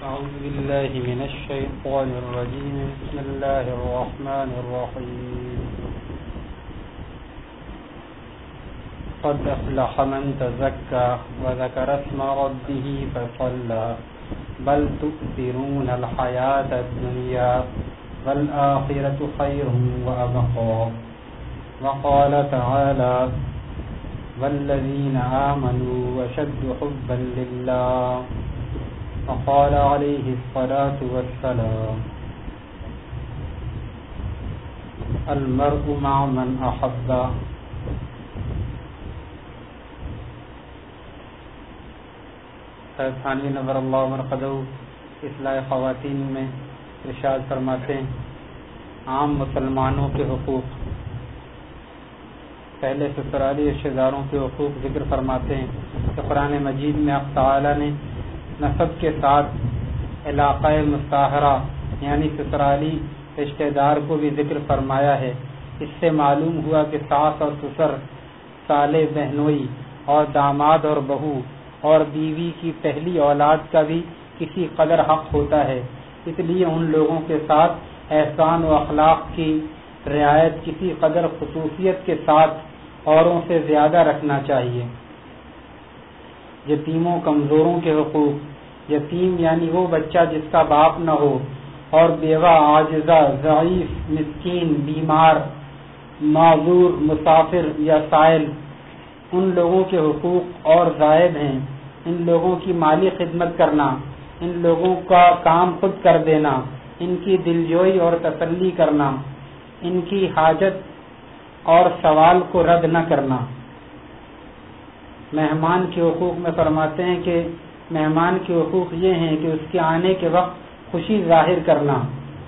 أعوذ بالله من الشيطان الرجيم. بسم الله الرحمن الرحيم. قد أفلح من تزكى وذكر اسم ربه فصلى. بل تؤثرون الحياة الدنيا والآخرة خير وأبقى. وقال تعالى والذين آمنوا وشد حبا لله. وقال عليه الصلاة والسلام. المرء مع من أحب. ثانوی نظر اللہ مرقدو. اصلاح خواتین میں ارشاد فرماتے ہیں، عام مسلمانوں کے حقوق. پہلے سسرالی رشتے داروں کے حقوق ذکر فرماتے ہیں کہ قرآن مجید میں اب تعالی نے نصب کے ساتھ علاقۂ مستحرہ یعنی سسرالی رشتہ دار کو بھی ذکر فرمایا ہے۔ اس سے معلوم ہوا کہ ساس اور سسر سال بہنوئی اور داماد اور بہو اور بیوی کی پہلی اولاد کا بھی کسی قدر حق ہوتا ہے۔ اس لیے ان لوگوں کے ساتھ احسان و اخلاق کی رعایت کسی قدر خصوصیت کے ساتھ اوروں سے زیادہ رکھنا چاہیے۔ یتیموں، کمزوروں کے حقوق یتیم یعنی وہ بچہ جس کا باپ نہ ہو اور بیوہ، عاجزہ، ضعیف، مسکین، بیمار، معذور، مسافر یا سائل، ان لوگوں کے حقوق اور زائد ہیں۔ ان لوگوں کی مالی خدمت کرنا، ان لوگوں کا کام خود کر دینا، ان کی دلجوئی اور تسلی کرنا، ان کی حاجت اور سوال کو رد نہ کرنا۔ مہمان کے حقوق میں فرماتے ہیں کہ مہمان کے حقوق یہ ہیں کہ اس کے آنے کے وقت خوشی ظاہر کرنا۔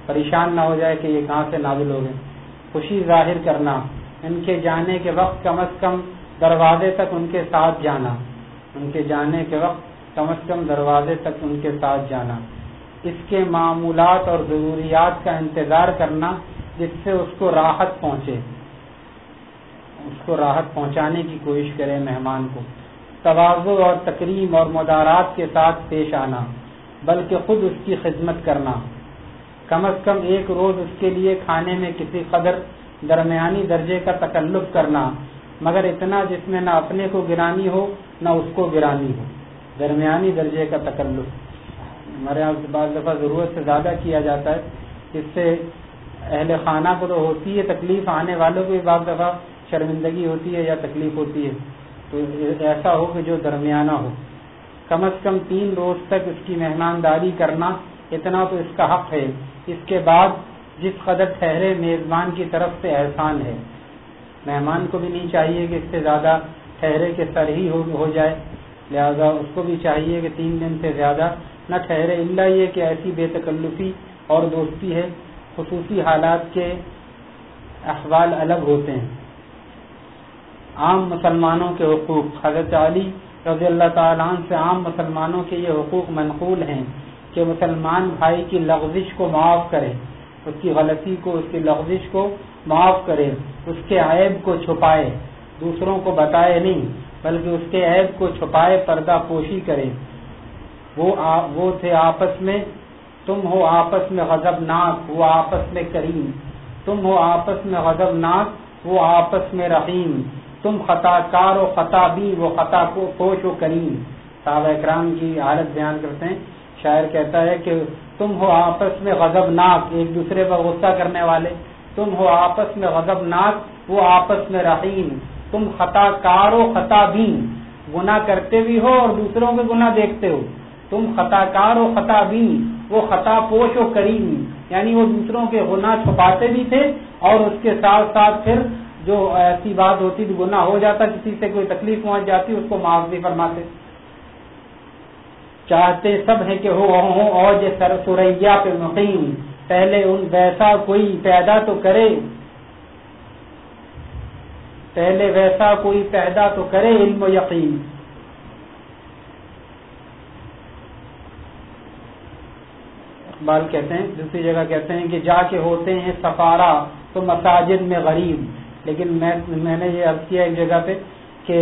پریشان نہ ہو جائے کہ یہ کہاں سے نازل ہو گئے۔ خوشی ظاہر کرنا۔ ان کے جانے کے وقت کم از کم دروازے تک ان کے ساتھ جانا۔ ان کے جانے کے وقت کم از کم دروازے تک ان کے ساتھ جانا۔ اس کے معمولات اور ضروریات کا انتظار کرنا جس سے اس کو راحت پہنچے۔ اس کو راحت پہنچانے کی کوشش کرے مہمان کو۔ توازو اور تکریم اور مدارات کے ساتھ پیش آنا، بلکہ خود اس کی خدمت کرنا۔ کم از کم ایک روز اس کے لیے کھانے میں کسی قدر درمیانی درجے کا تکلف کرنا، مگر اتنا جس میں نہ اپنے کو گرانی ہو، نہ اس کو گرانی ہو۔ درمیانی درجے کا تکلف۔ ہمارے یہاں بعض دفعہ ضرورت سے زیادہ کیا جاتا ہے۔ اس سے اہل خانہ کو تو ہوتی ہے تکلیف، آنے والوں کو بھی بعض دفعہ شرمندگی ہوتی ہے یا تکلیف ہوتی ہے۔ تو ایسا ہو کہ جو درمیانہ ہو۔ کم از کم تین روز تک اس کی مہمانداری کرنا اتنا تو اس کا حق ہے۔ اس کے بعد جس قدر ٹھہرے میزبان کی طرف سے احسان ہے۔ مہمان کو بھی نہیں چاہیے کہ اس سے زیادہ ٹھہرے کے سر ہی ہو جائے۔ لہذا اس کو بھی چاہیے کہ تین دن سے زیادہ نہ ٹھہرے۔ اللہ یہ کہ ایسی بے تکلفی اور دوستی ہے۔ خصوصی حالات کے احوال الگ ہوتے ہیں۔ عام مسلمانوں کے حقوق۔ حضرت علی رضی اللہ تعالیٰ عنہ سے عام مسلمانوں کے یہ حقوق منقول ہیں کہ مسلمان بھائی کی لغزش کو معاف کرے اس کی غلطی کو اس کی لغزش کو معاف کرے اس کے عیب کو چھپائے۔ دوسروں کو بتائے نہیں بلکہ اس کے عیب کو چھپائے پردہ پوشی کرے۔ وہ آ, وہ تھے آپس میں تم ہو آپس میں غضب ناک وہ آپس میں کریم۔ تم ہو آپس میں غضب ناک وہ آپس میں رحیم۔ تم خطا کار و خطا بھی وہ خطا کو پوش و کریم۔ صحابہ اکرام کی حالت بیان کرتے ہیں۔ شاعر کہتا ہے کہ تم ہو آپس میں غضب ناک ایک دوسرے پر غصہ کرنے والے۔ تم ہو آپس میں غضب ناک وہ آپس میں رحیم۔ تم خطا کار و خطا بین۔ گنا کرتے بھی ہو اور دوسروں کے گنا دیکھتے ہو۔ تم خطا کار و خطا بین۔ وہ خطا پوش و کریم۔ یعنی وہ دوسروں کے گنا چھپاتے بھی تھے اور اس کے ساتھ ساتھ پھر جو ایسی بات ہوتی تو گنا ہو جاتا، کسی سے کوئی تکلیف پہنچ جاتی، اس کو معاف بھی فرماتے۔ چاہتے سب ہیں کہ ہو اور سر سوریا پہ مقیم۔ پہلے ان ویسا کوئی پیدا تو کرے۔ پہلے ویسا کوئی پیدا تو کرے علم و یقین۔ اقبال کہتے ہیں، دوسری جگہ کہتے ہیں کہ جا کے ہوتے ہیں سفارا تو مساجد میں غریب۔ لیکن میں میں نے یہ عرض کیا ایک جگہ پہ کہ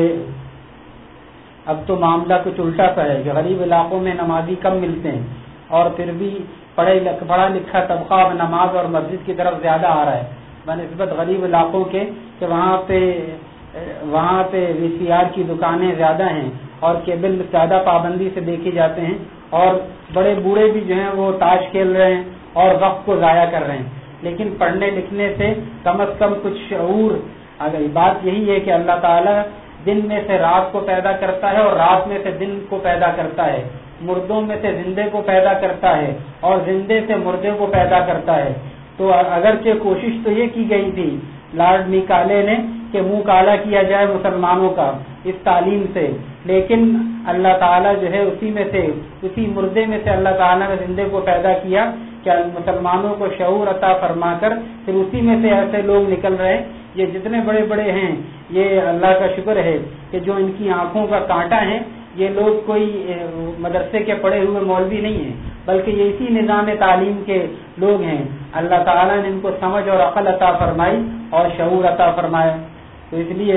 اب تو معاملہ کچھ الٹا سا ہے کہ غریب علاقوں میں نمازی کم ملتے ہیں اور پھر بھی پڑھے پڑھا لکھا طبقہ نماز اور مسجد کی طرف زیادہ آ رہا ہے۔ بہ نسبت غریب علاقوں کے کہ وہاں پہ وہاں پہ وی سی آر کی دکانیں زیادہ ہیں اور کیبل زیادہ پابندی سے دیکھے جاتے ہیں اور بڑے بوڑھے بھی جو ہیں وہ تاش کھیل رہے ہیں اور وقت کو ضائع کر رہے ہیں۔ لیکن پڑھنے لکھنے سے کم از کم کچھ شعور۔ اگر بات یہی ہے کہ اللہ تعالیٰ دن میں سے رات کو پیدا کرتا ہے اور رات میں سے دن کو پیدا کرتا ہے۔ مردوں میں سے زندے کو پیدا کرتا ہے اور زندے سے مردے کو پیدا کرتا ہے۔ تو اگرچہ کوشش تو یہ کی گئی تھی، لارڈ نکالے نے کہ منہ کالا کیا جائے مسلمانوں کا اس تعلیم سے۔ لیکن اللہ تعالیٰ جو ہے اسی میں سے، اسی مردے میں سے اللہ تعالیٰ نے زندے کو پیدا کیا۔ کہ مسلمانوں کو شعور عطا فرما کر پھر اسی میں سے ایسے لوگ نکل رہے یہ جتنے بڑے بڑے ہیں، یہ اللہ کا شکر ہے کہ جو ان کی آنکھوں کا کانٹا ہے، یہ لوگ کوئی مدرسے کے پڑے ہوئے مولوی نہیں ہیں، بلکہ یہ اسی نظام تعلیم کے لوگ ہیں۔ اللہ تعالیٰ نے ان کو سمجھ اور عقل عطا فرمائی اور شعور عطا فرمایا۔ تو اس لیے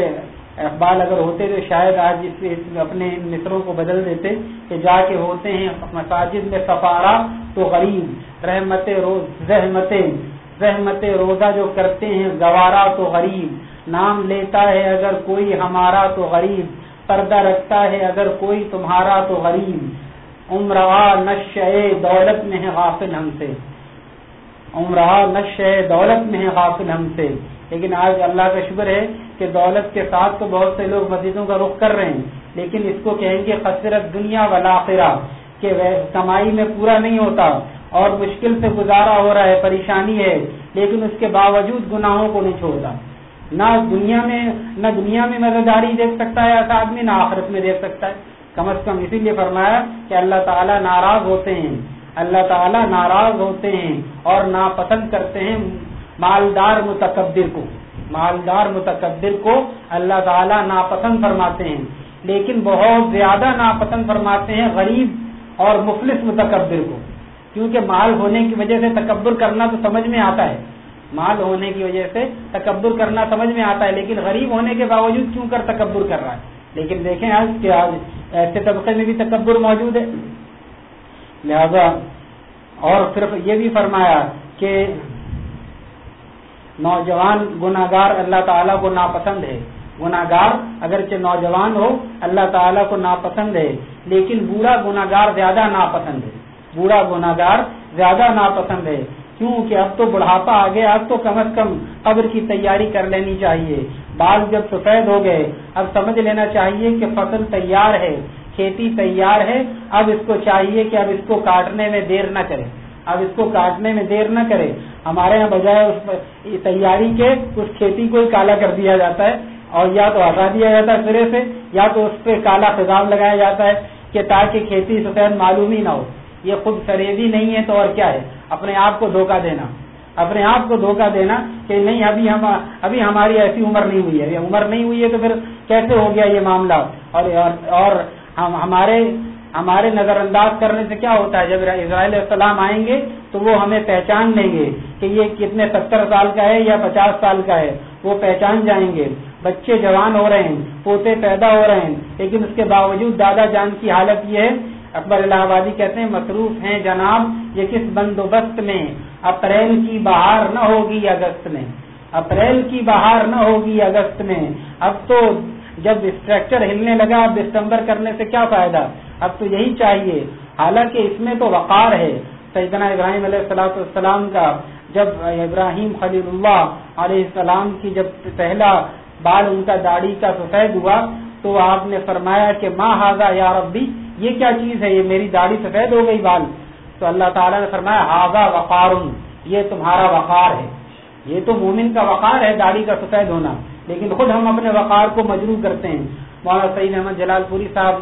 اقبال اگر ہوتے تو شاید آج اس اپنے مصروں کو بدل دیتے کہ جا کے ہوتے ہیں مساجد میں سفارا تو غریب۔ رحمت روز زحمت زحمت روزہ جو کرتے ہیں، گوارا تو غریب۔ نام لیتا ہے اگر کوئی ہمارا تو غریب۔ پردہ رکھتا ہے اگر کوئی تمہارا تو غریب۔ عمرہ نش دولت میں ہے غافل ہم سے۔ عمرہ نش دولت میں ہے غافل ہم سے۔ لیکن آج اللہ کا شکر ہے کہ دولت کے ساتھ تو بہت سے لوگ مسجدوں کا رخ کر رہے ہیں۔ لیکن اس کو کہیں گے خسرت دنیا والا کہ کمائی میں پورا نہیں ہوتا۔ اور مشکل سے گزارا ہو رہا ہے، پریشانی ہے، لیکن اس کے باوجود گناہوں کو نہیں چھوڑتا۔ نہ دنیا میں، نہ دنیا میں مزیداری دیکھ سکتا ہے ایسا آدمی، نہ آخرت میں دیکھ سکتا ہے۔ کم از کم اسی لیے فرمایا کہ اللہ تعالیٰ ناراض ہوتے ہیں۔ اللہ تعالیٰ ناراض ہوتے ہیں اور ناپسند کرتے ہیں مالدار متکبر کو۔ مالدار متکبر کو اللہ تعالیٰ ناپسند فرماتے ہیں۔ لیکن بہت زیادہ ناپسند فرماتے ہیں غریب اور مفلس متکبر کو۔ کیونکہ مال ہونے کی وجہ سے تکبر کرنا تو سمجھ میں آتا ہے۔ مال ہونے کی وجہ سے تکبر کرنا سمجھ میں آتا ہے، لیکن غریب ہونے کے باوجود کیوں کر تکبر کر رہا ہے؟ لیکن دیکھیں آج کہ آج ایسے طبقے میں بھی تکبر موجود ہے۔ لہذا اور صرف یہ بھی فرمایا کہ نوجوان گناگار اللہ تعالیٰ کو ناپسند ہے۔ گناگار اگرچہ نوجوان ہو، اللہ تعالیٰ کو ناپسند ہے، لیکن بوڑھا گناگار زیادہ ناپسند ہے۔ بوڑھا گناگار زیادہ ناپسند ہے۔ کیونکہ اب تو بڑھاپا آ گیا، اب تو کم از کم قبر کی تیاری کر لینی چاہیے۔ بال جب سفید ہو گئے، اب سمجھ لینا چاہیے کہ فصل تیار ہے، کھیتی تیار ہے۔ اب اس کو چاہیے کہ اب اس کو کاٹنے میں دیر نہ کرے۔ اب اس کو کاٹنے میں دیر نہ کرے۔ ہمارے یہاں بجائے اس تیاری کے اس کھیتی کو ہی کالا کر دیا جاتا ہے۔ اور یا تو ہٹا دیا جاتا ہے سرے سے، یا تو اس پہ کالا خزاب لگایا جاتا ہے کہ تاکہ کھیتی سفید معلوم ہی نہ ہو۔ یہ خود فریبی نہیں ہے تو اور کیا ہے؟ اپنے آپ کو دھوکہ دینا۔ اپنے آپ کو دھوکہ دینا کہ نہیں، ابھی ہم ابھی ہماری ایسی عمر نہیں ہوئی ہے۔ عمر نہیں ہوئی ہے تو پھر کیسے ہو گیا یہ معاملہ؟ اور اور ہم ہمارے ہمارے نظر انداز کرنے سے کیا ہوتا ہے؟ جب اسرائیل السلام آئیں گے تو وہ ہمیں پہچان لیں گے کہ یہ کتنے ستر سال کا ہے یا پچاس سال کا ہے۔ وہ پہچان جائیں گے۔ بچے جوان ہو رہے ہیں، پوتے پیدا ہو رہے ہیں، لیکن اس کے باوجود دادا جان کی حالت یہ ہے اکبر الہ آبادی کہتے ہیں، مصروف ہیں جناب، یہ کس بندوبست میں؟ اپریل کی بہار نہ ہوگی اگست میں۔ اپریل کی بہار نہ ہوگی اگست میں۔ اب تو جب اسٹرکچر ہلنے لگا، اب دسمبر کرنے سے کیا فائدہ؟ اب تو یہی چاہیے۔ حالانکہ اس میں تو وقار ہے۔ سیدنا ابراہیم علیہ السلاۃ السلام کا جب ابراہیم خلیل اللہ علیہ السلام کی جب پہلا بال ان کا داڑھی کا سفید ہوا، تو آپ نے فرمایا کہ ماں ہاضا یا ربی؟ یہ کیا چیز ہے؟ یہ میری داڑھی سفید ہو گئی بال۔ تو اللہ تعالیٰ نے فرمایا ہاضا وقار یہ تمہارا وقار ہے۔ یہ تو مومن کا وقار ہے، داڑھی کا سفید ہونا۔ لیکن خود ہم اپنے وقار کو مجرو کرتے ہیں۔ مولانا سعید احمد جلال پوری صاحب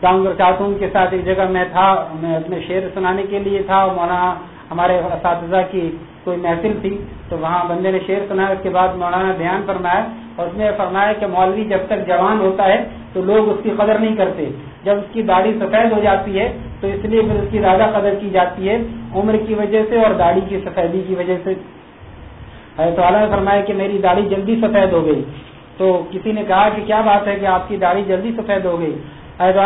ڈانگر چاٹون کے ساتھ ایک جگہ میں تھا، میں اپنے شعر سنانے کے لیے تھا۔ مولانا ہمارے اساتذہ کی کوئی محفل تھی، تو وہاں بندے نے شعر سنایا۔ اس کے بعد مولانا بیان فرمایا اور اس نے فرمایا کہ مولوی جب تک جوان ہوتا ہے، تو لوگ اس کی قدر نہیں کرتے۔ جب اس کی داڑھی سفید ہو جاتی ہے، تو اس لیے پھر اس کی زیادہ قدر کی جاتی ہے عمر کی وجہ سے اور داڑھی کی سفیدی کی وجہ سے۔ تو نے فرمایا کہ میری داڑھی جلدی سفید ہو گئی۔ تو کسی نے کہا کہ کیا بات ہے کہ آپ کی داڑھی جلدی سفید ہو گئی؟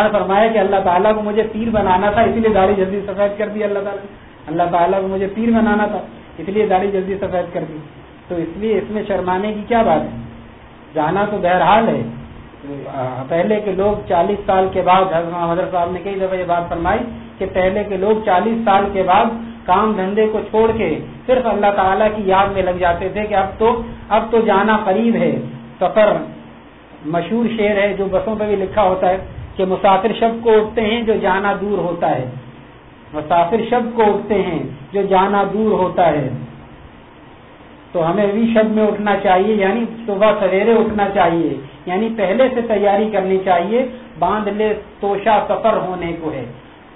نے فرمایا کہ اللہ تعالیٰ کو مجھے پیر بنانا تھا، اسی لیے داڑھی جلدی سفید کر دی اللہ تعالیٰ اللہ تعالیٰ کو مجھے پیر بنانا تھا، اس لیے داڑھی جلدی سفید کر دی۔ تو اس لیے اس میں شرمانے کی کیا بات ہے؟ جانا تو بہرحال ہے۔ پہلے کے لوگ چالیس سال کے بعد حضرت صاحب نے کئی دفعہ یہ بات فرمائی کہ پہلے کے لوگ چالیس سال کے بعد کام دھندے کو چھوڑ کے صرف اللہ تعالیٰ کی یاد میں لگ جاتے تھے کہ اب تو اب تو جانا قریب ہے۔ سفر مشہور شعر ہے جو بسوں پہ بھی لکھا ہوتا ہے کہ مسافر شب کو اٹھتے ہیں جو جانا دور ہوتا ہے۔ مسافر شب کو اٹھتے ہیں جو جانا دور ہوتا ہے۔ تو ہمیں بھی شب میں اٹھنا چاہیے یعنی صبح سویرے اٹھنا چاہیے۔ یعنی پہلے سے تیاری کرنی چاہیے، باندھ لے توشا سفر ہونے کو ہے۔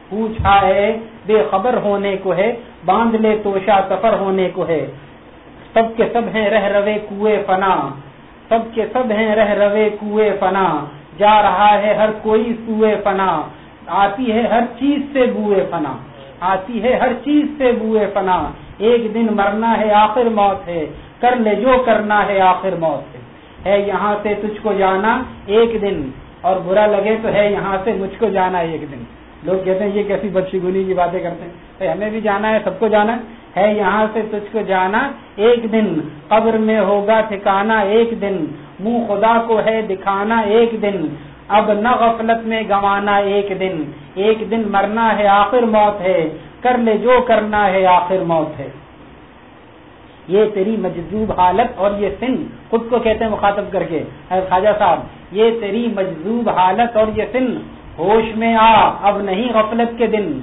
پوچھا ہے، بے خبر ہونے کو ہے، باندھ لے توشا سفر ہونے کو ہے۔ سب کے سب ہیں رہ روے کوئے فنا۔ سب کے سب ہیں رہ روے کوئے فنا۔ جا رہا ہے ہر کوئی سوئے فنا۔ آتی ہے ہر چیز سے بوئے فنا۔ آتی ہے ہر چیز سے بوئے فنا۔ ایک دن مرنا ہے، آخر موت ہے۔ کر لے جو کرنا ہے، آخر موت ہے۔ ہے، یہاں سے تجھ کو جانا ایک دن، اور برا لگے تو ہے یہاں سے مجھ کو جانا ایک دن۔ لوگ کہتے ہیں، یہ کیسی بدشگونی کی باتیں کرتے ہیں؟ ہمیں بھی جانا ہے، سب کو جانا ہے۔ یہاں سے تجھ کو جانا ایک دن۔ قبر میں ہوگا ٹھکانا ایک دن۔ منہ خدا کو ہے دکھانا ایک دن۔ اب نہ غفلت میں گوانا ایک دن۔ ایک دن مرنا ہے، آخر موت ہے۔ کر لے جو کرنا ہے، آخر موت ہے۔ یہ تیری مجذوب حالت اور یہ سن خود کو کہتے ہیں مخاطب کر کے خواجہ صاحب، یہ تیری مجذوب حالت اور یہ سن ہوش میں آ، اب نہیں غفلت کے دن۔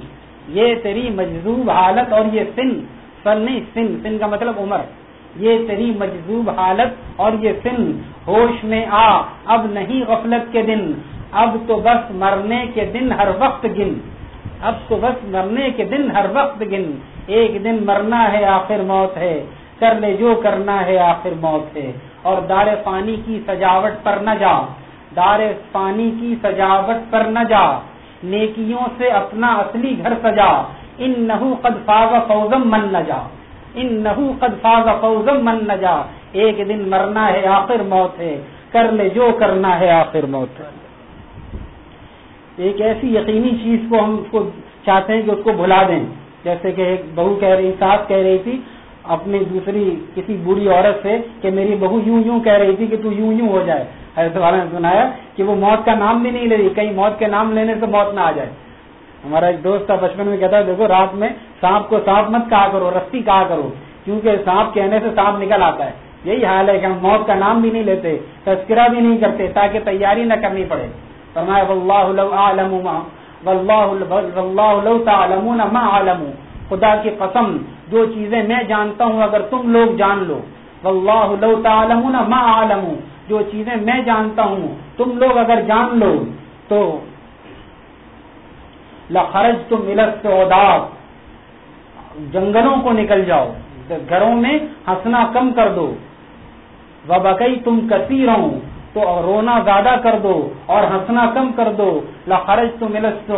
یہ تیری مجذوب حالت اور یہ سن سن نہیں، سن سن کا مطلب عمر۔ یہ تیری مجذوب حالت اور یہ سن ہوش میں آ، اب نہیں غفلت کے دن۔ اب تو بس مرنے کے دن ہر وقت گن۔ اب تو بس مرنے کے دن ہر وقت گن۔ ایک دن مرنا ہے، آخر موت ہے۔ کر لے، جو کرنا ہے آخر موت ہے۔ اور دار پانی کی سجاوٹ پر نہ جا۔ دار پانی کی سجاوٹ پر نہ جا۔ نیکیوں سے اپنا اصلی گھر سجا۔ ان نحو قد فاغ فوزم من نہ جا ان نحو قد فاغ فوزم من نہ جا ایک دن مرنا ہے آخر موت ہے۔ کر لے، جو کرنا ہے آخر موت ہے۔ ایک ایسی یقینی چیز کو ہم اس کو چاہتے ہیں کہ اس کو بھلا دیں۔ جیسے کہ ایک بہو کہہ رہی ساس کہہ رہی تھی اپنی دوسری کسی بری عورت سے کہ میری بہو یوں یوں کہہ رہی تھی کہ تو یوں یوں ہو جائے۔ حضرت والا نے سنایا کہ وہ موت کا نام بھی نہیں لے رہی، کہیں موت کے نام لینے سے موت نہ آ جائے۔ ہمارا ایک دوست تھا، بچپن میں کہتا ہے دیکھو، رات میں سانپ کو سانپ مت کہا کرو، رسی کہا کرو، کیونکہ سانپ کہنے سے سانپ نکل آتا ہے۔ یہی حال ہے کہ ہم موت کا نام بھی نہیں لیتے، تذکرہ بھی نہیں کرتے تاکہ تیاری نہ کرنی پڑے۔ فرمایا، واللہ لو اعلم ما، واللہ لو تعلمون ما خدا کی قسم جو چیزیں میں جانتا ہوں، اگر تم لوگ جان لو۔ واللہ لو تعلمون ما علم جو چیزیں میں جانتا ہوں، تم لوگ اگر جان لو، تو لخرج تم ملت جنگلوں کو نکل جاؤ۔ گھروں میں ہنسنا کم کر دو۔ وبکئی تم کثیر ہوں تو رونا زیادہ کر دو اور ہنسنا کم کر دو۔ لخرج تم ملت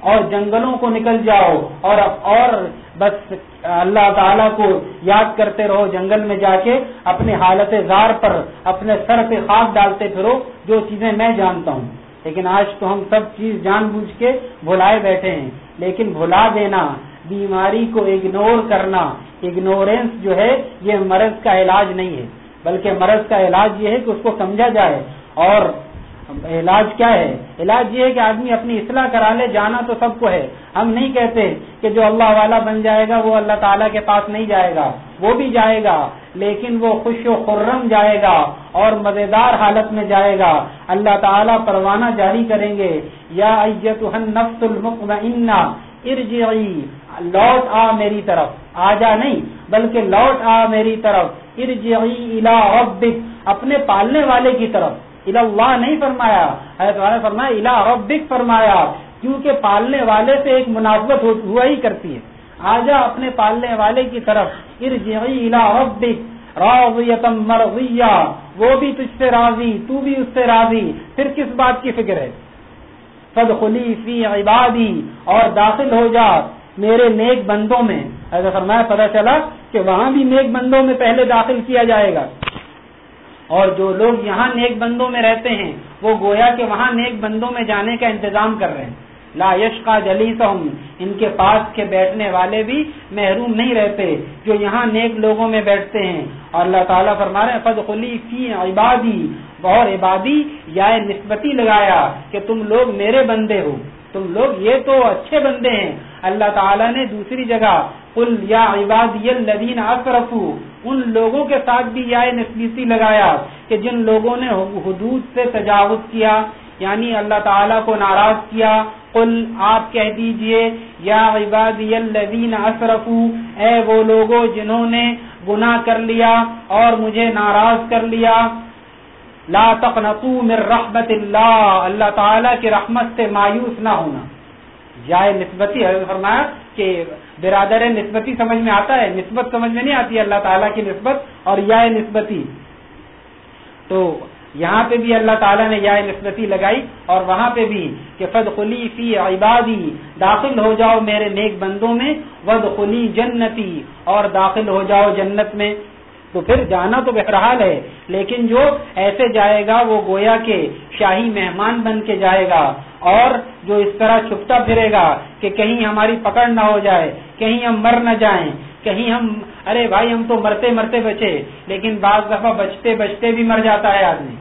اور جنگلوں کو نکل جاؤ۔ اور اور بس اللہ تعالیٰ کو یاد کرتے رہو، جنگل میں جا کے اپنے حالت زار پر، اپنے سر پہ خاک ڈالتے پھرو، جو چیزیں میں جانتا ہوں۔ لیکن آج تو ہم سب چیز جان بوجھ کے بھلائے بیٹھے ہیں۔ لیکن بھلا دینا، بیماری کو اگنور کرنا اگنورینس جو ہے، یہ مرض کا علاج نہیں ہے۔ بلکہ مرض کا علاج یہ ہے کہ اس کو سمجھا جائے اور علاج کیا ہے؟ علاج یہ ہے کہ آدمی اپنی اصلاح کرا لے، جانا تو سب کو ہے۔ ہم نہیں کہتے کہ جو اللہ والا بن جائے گا، وہ اللہ تعالیٰ کے پاس نہیں جائے گا۔ وہ بھی جائے گا، لیکن وہ خوش و خرم جائے گا اور مزیدار حالت میں جائے گا۔ اللہ تعالیٰ پروانہ جاری کریں گے۔ یا نفس المطمئنہ، ارجعی، لوٹ آ میری طرف۔ آ جا نہیں، بلکہ لوٹ آ میری طرف۔ ارجعی الى ربک، اپنے پالنے والے کی طرف۔ اللہ نہیں فرمایا۔ حضرت فرمایا الا ربک فرمایا۔ کیونکہ پالنے والے سے ایک مناسبت ہوا ہی کرتی ہے۔ آجا اپنے پالنے والے کی طرف، ارجعی ربک راضیتم مرضیہ۔ وہ بھی تجھ سے راضی، تو بھی اس سے راضی۔ پھر کس بات کی فکر ہے؟ فد فی عبادی۔ اور داخل ہو جا میرے نیک بندوں میں۔ ایسا فرمایا پتا چلا کہ وہاں بھی نیک بندوں میں پہلے داخل کیا جائے گا۔ اور جو لوگ یہاں نیک بندوں میں رہتے ہیں، وہ گویا کہ وہاں نیک بندوں میں جانے کا انتظام کر رہے ہیں۔ لا یشقا جلیس ان کے پاس کے بیٹھنے والے بھی محروم نہیں رہتے جو یہاں نیک لوگوں میں بیٹھتے ہیں۔ اور اللہ تعالیٰ فرما رہے فد خلی فی عبادی، اور عبادی یا نسبتی لگایا کہ تم لوگ میرے بندے ہو۔ تم لوگ یہ تو اچھے بندے ہیں۔ اللہ تعالیٰ نے دوسری جگہ قل یا عبادی الذین اصرفو ان لوگوں کے ساتھ بھی یا نسبتی لگایا کہ جن لوگوں نے حدود سے تجاوز کیا یعنی اللہ تعالیٰ کو ناراض کیا۔ قل آپ کہہ دیجیے، یا عبادی الذین اصرفو اے وہ لوگوں جنہوں نے گناہ کر لیا اور مجھے ناراض کر لیا۔ لا تقنطوا من رحمت اللہ۔ اللہ تعالیٰ کی رحمت سے مایوس نہ ہونا۔ جائے نسبتی فرمایا کہ برادر نسبتی سمجھ میں آتا ہے، نسبت سمجھ میں نہیں آتی، اللہ تعالیٰ کی نسبت اور یا نسبتی۔ تو یہاں پہ بھی اللہ تعالیٰ نے یا نسبتی لگائی اور وہاں پہ بھی کہ فد خلی فی عبادی، داخل ہو جاؤ میرے نیک بندوں میں ود خلی جنتی اور داخل ہو جاؤ جنت میں۔ تو پھر جانا تو بہرحال ہے، لیکن جو ایسے جائے گا وہ گویا کے شاہی مہمان بن کے جائے گا اور جو اس طرح چھپتا پھرے گا کہ کہیں ہماری پکڑ نہ ہو جائے، کہیں ہم مر نہ جائیں، کہیں ہم، ارے بھائی ہم تو مرتے مرتے بچے، لیکن بعض دفعہ بچتے بچتے بھی مر جاتا ہے آدمی۔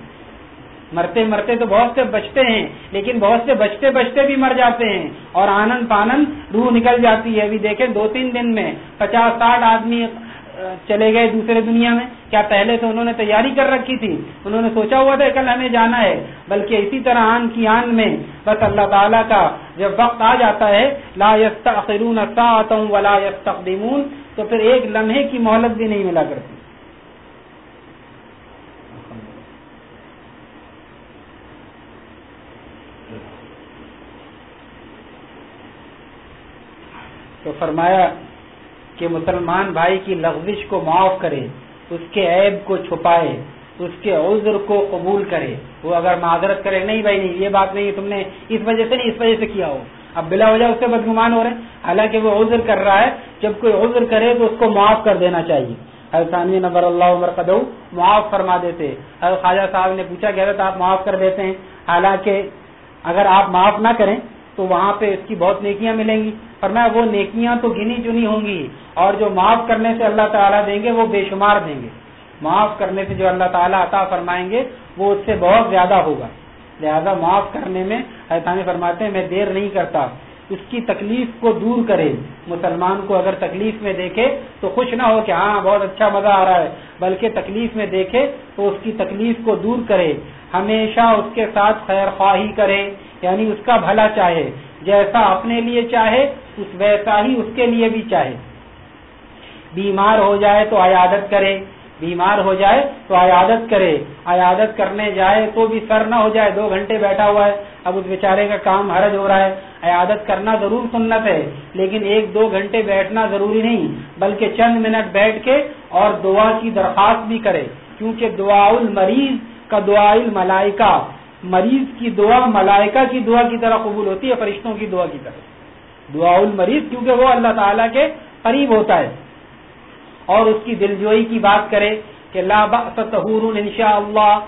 مرتے مرتے تو بہت سے بچتے ہیں، لیکن بہت سے بچتے بچتے بھی مر جاتے ہیں اور آنند پانند روح نکل جاتی ہے۔ ابھی دیکھیں دو تین دن میں پچاس ساٹھ آدمی چلے گئے دوسرے دنیا میں۔ کیا پہلے سے انہوں نے تیاری کر رکھی تھی؟ انہوں نے سوچا ہوا تھا کل ہمیں جانا ہے، بلکہ اسی طرح آن کی آن میں بس اللہ تعالیٰ کا جب وقت آ جاتا ہے، لا یستخرون ساعتم ولا یستقدمون، تو پھر ایک لمحے کی مہلت بھی نہیں ملا کرتی تو فرمایا کہ مسلمان بھائی کی لغزش کو معاف کرے، اس کے عیب کو چھپائے، اس کے عذر کو قبول کرے۔ وہ اگر معذرت کرے، نہیں بھائی، نہیں، یہ بات نہیں تم نے اس وجہ سے نہیں، اس وجہ سے کیا ہو؟ اب بلا وجہ اس سے بدگمان ہو رہے ہیں۔ حالانکہ وہ عذر کر رہا ہے، جب کوئی عذر کرے تو اس کو معاف کر دینا چاہیے۔ حضرت نبر اللہ عمر قدو معاف فرما دیتے۔ خواجہ صاحب نے پوچھا کہ حضرت آپ معاف کر دیتے ہیں۔ حالانکہ اگر آپ معاف نہ کریں تو وہاں پہ اس کی بہت نیکیاں ملیں گی۔ اور میں وہ نیکیاں تو گنی چنی ہوں گی اور جو معاف کرنے سے اللہ تعالیٰ دیں گے، وہ بے شمار دیں گے۔ معاف کرنے سے جو اللہ تعالیٰ عطا فرمائیں گے، وہ اس سے بہت زیادہ ہوگا۔ لہذا معاف کرنے میں ایسا فرماتے ہیں، میں دیر نہیں کرتا۔ اس کی تکلیف کو دور کرے۔ مسلمان کو اگر تکلیف میں دیکھے تو خوش نہ ہو کہ ہاں بہت اچھا مزہ آ رہا ہے، بلکہ تکلیف میں دیکھے تو اس کی تکلیف کو دور کرے۔ ہمیشہ اس کے ساتھ خیر خواہی کرے۔ یعنی اس کا بھلا چاہے، جیسا اپنے لیے چاہے، اس ویسا ہی اس کے لیے بھی چاہے۔ بیمار ہو جائے تو عیادت کرے، بیمار ہو جائے تو عیادت کرے۔ عیادت کرنے جائے تو بھی سر نہ ہو جائے، دو گھنٹے بیٹھا ہوا ہے، اب اس بیچارے کا کام حرج ہو رہا ہے۔ عیادت کرنا ضرور سنت ہے، لیکن ایک دو گھنٹے بیٹھنا ضروری نہیں، بلکہ چند منٹ بیٹھ کے اور دعا کی درخواست بھی کرے۔ کیونکہ دعا المریض کا دعا الملائکہ مریض کی دعا، ملائکہ کی دعا کی طرح قبول ہوتی ہے، فرشتوں کی دعا کی طرح۔ دعا المریض، کیونکہ وہ اللہ تعالیٰ کے قریب ہوتا ہے۔ اور اس کی دلجوئی کی بات کرے کہ لا ان شاء اللہ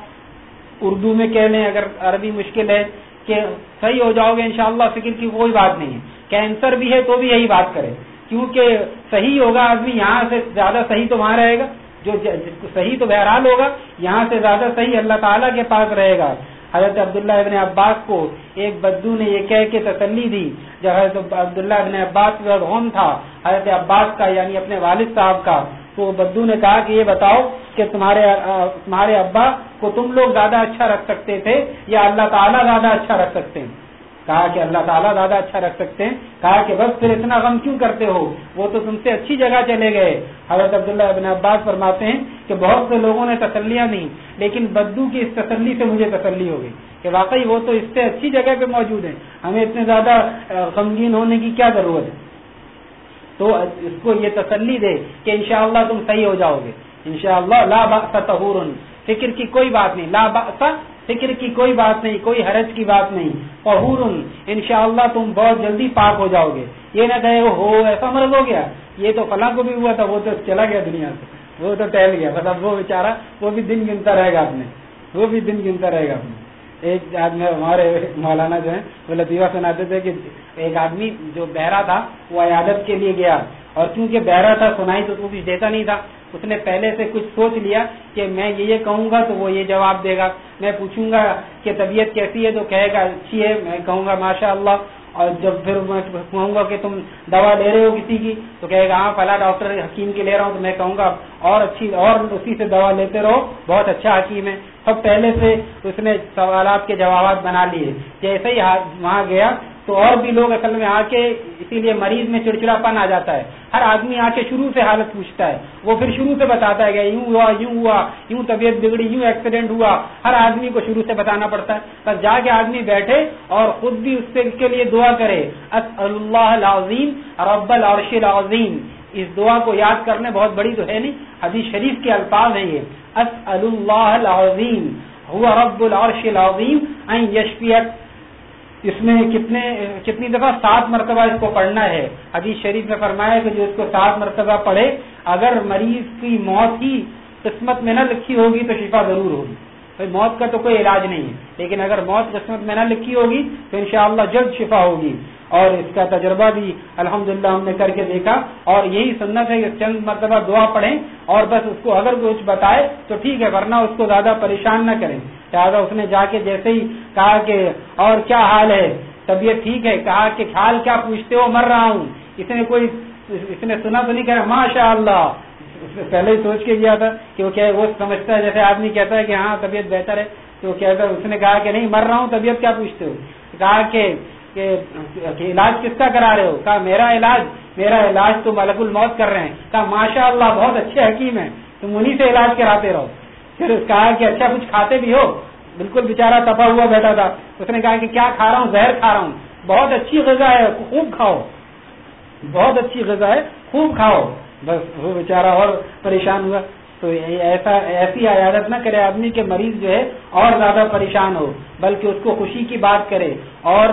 اردو میں کہہ لیں اگر عربی مشکل ہے کہ صحیح ہو جاؤ گے انشاءاللہ، فکر کی کوئی بات نہیں ہے۔ کینسر بھی ہے تو بھی یہی بات کرے۔ کیونکہ صحیح ہوگا آدمی، یہاں سے زیادہ صحیح تو وہاں رہے گا۔ جو صحیح تو بہرحال ہوگا، یہاں سے زیادہ صحیح اللہ تعالیٰ کے پاس رہے گا۔ حضرت عبداللہ ابن عباس کو ایک بدو نے یہ کہہ کے تسلی دی، جب حضرت عبداللہ ابن عباس غم تھا، حضرت عباس کا یعنی اپنے والد صاحب کا، تو بدو نے کہا کہ یہ بتاؤ کہ تمہارے تمہارے ابا کو تم لوگ زیادہ اچھا رکھ سکتے تھے یا اللہ تعالیٰ زیادہ اچھا رکھ سکتے ہیں؟ کہا کہ اللہ تعالیٰ زیادہ اچھا رکھ سکتے ہیں۔ کہا کہ بس پھر اتنا غم کیوں کرتے ہو؟ وہ تو تم سے اچھی جگہ چلے گئے۔ حضرت عبداللہ ابن عباس فرماتے ہیں کہ بہت سے لوگوں نے تسلیاں دی لیکن بدو کی اس تسلی سے مجھے تسلی ہو گئی کہ واقعی وہ تو اس سے اچھی جگہ پہ موجود ہیں۔ ہمیں اتنے زیادہ غمگین ہونے کی کیا ضرورت ہے؟ تو اس کو یہ تسلی دے کہ انشاءاللہ تم صحیح ہو جاؤ گے۔ انشاءاللہ لا اللہ فکر کی کوئی بات نہیں۔ لا فکر کی کوئی بات نہیں، کوئی حرج کی بات نہیں۔ فہور انشاءاللہ تم بہت جلدی پاک ہو جاؤ گے۔ یہ نہ کہے ہو ایسا مرض ہو گیا۔ یہ تو فلاں کو بھی ہوا تھا، وہ تو چلا گیا دنیا سے۔ وہ تو ٹہل گیا۔ بس اب وہ بےچارا وہ بھی دن گنتا رہے گا اپنے۔ وہ بھی دن گنتا رہے گا اپنے۔ ایک آدمی ہمارے مولانا جو ہے وہ لطیفہ سناتے تھے کہ ایک آدمی جو بہرا تھا، وہ عیادت کے لیے گیا۔ اور کیونکہ بہرا تھا سنائی تو کچھ دیتا نہیں تھا، اس نے پہلے سے کچھ سوچ لیا کہ میں یہ کہوں گا تو وہ یہ جواب دے گا۔ میں پوچھوں گا کہ طبیعت کیسی ہے تو کہے گا، اچھی ہے، میں کہوں گا ماشاء اللہ اور جب پھر میں کہوں گا کہ تم دوا لے رہے ہو کسی کی تو کہے گا ہاں فلاں ڈاکٹر حکیم کی لے رہا ہوں تو میں کہوں گا، اور اچھی، اور اسی سے دوا لیتے رہو، بہت اچھا حکیم ہے۔ سب پہلے سے اس نے سوالات کے جوابات بنا لیے۔ جیسے ہی ہاں، وہاں گیا تو اور بھی لوگ اصل میں آ کے اسی لیے مریض میں چڑچڑا پن آ جاتا ہے۔ ہر آدمی آ کے شروع سے حالت پوچھتا ہے۔ وہ پھر شروع سے بتاتا ہے کہ یوں ہوا یوں ہوا، یوں طبیعت بگڑی، یوں ایکسیڈنٹ ہوا۔ ہر آدمی کو شروع سے بتانا پڑتا ہے۔ بس جا کے آدمی بیٹھے اور خود بھی اس سے کے لیے دعا کرے۔ اللہ العظیم، رب العرش العظیم۔ اس دعا کو یاد کرنے بہت بڑی تو ہے نہیں۔ حدیث شریف کے الفاظ ہیں یہ۔ اللہ العظیم رب العرش العظیم یشفیت اس میں کتنے، کتنی دفعہ سات مرتبہ اس کو پڑھنا ہے؟ حدیث شریف میں فرمایا کہ جو اس کو سات مرتبہ پڑھے، اگر مریض کی موت ہی قسمت میں نہ لکھی ہوگی تو شفا ضرور ہوگی۔ موت کا تو کوئی علاج نہیں ہے، لیکن اگر موت قسمت میں نہ لکھی ہوگی تو انشاءاللہ جلد شفا ہوگی۔ اور اس کا تجربہ بھی الحمدللہ ہم نے کر کے دیکھا اور یہی سنت ہے کہ چند مرتبہ دعا پڑھیں اور بس اس کو اگر کچھ بتائے تو ٹھیک ہے، ورنہ اس کو زیادہ پریشان نہ کریں۔ لہٰذا اس نے جا کے جیسے ہی کہا کہ اور کیا حال ہے؟ طبیعت ٹھیک ہے؟ کہا کہ حال کیا پوچھتے ہو؟ مر رہا ہوں۔ اس نے کوئی اس نے سنا تو نہیں کہا ماشاء اللہ پہلے ہی سوچ کے گیا تھا کہ وہ کیا وہ سمجھتا ہے، جیسے آدمی کہتا ہے کہ ہاں طبیعت بہتر ہے۔ تو کہتا ہے اس نے کہا کہ نہیں، مر رہا ہوں، طبیعت کیا پوچھتے ہو؟ کہا کہ کہ علاج کس کا کرا رہے ہو؟ کہا، میرا علاج میرا علاج تو ملک الموت کر رہے ہیں۔ کہا ماشاء اللہ بہت اچھے حکیم ہیں۔ تم انہیں سے علاج کراتے رہو۔ پھر اس کہا کہ اچھا کچھ کھاتے بھی ہو۔ بالکل بےچارا تپا ہوا بیٹھا تھا۔ اس نے کہا کہ کیا کھا رہا ہوں؟ زہر کھا رہا ہوں۔ بہت اچھی غذا ہے، خوب کھاؤ۔ بہت اچھی غذا ہے، خوب کھاؤ۔ بس وہ بیچارا اور پریشان ہوا۔ تو ایسا، ایسی عیادت نہ کرے آدمی کے مریض جو ہے اور زیادہ پریشان ہو، بلکہ اس کو خوشی کی بات کرے۔ اور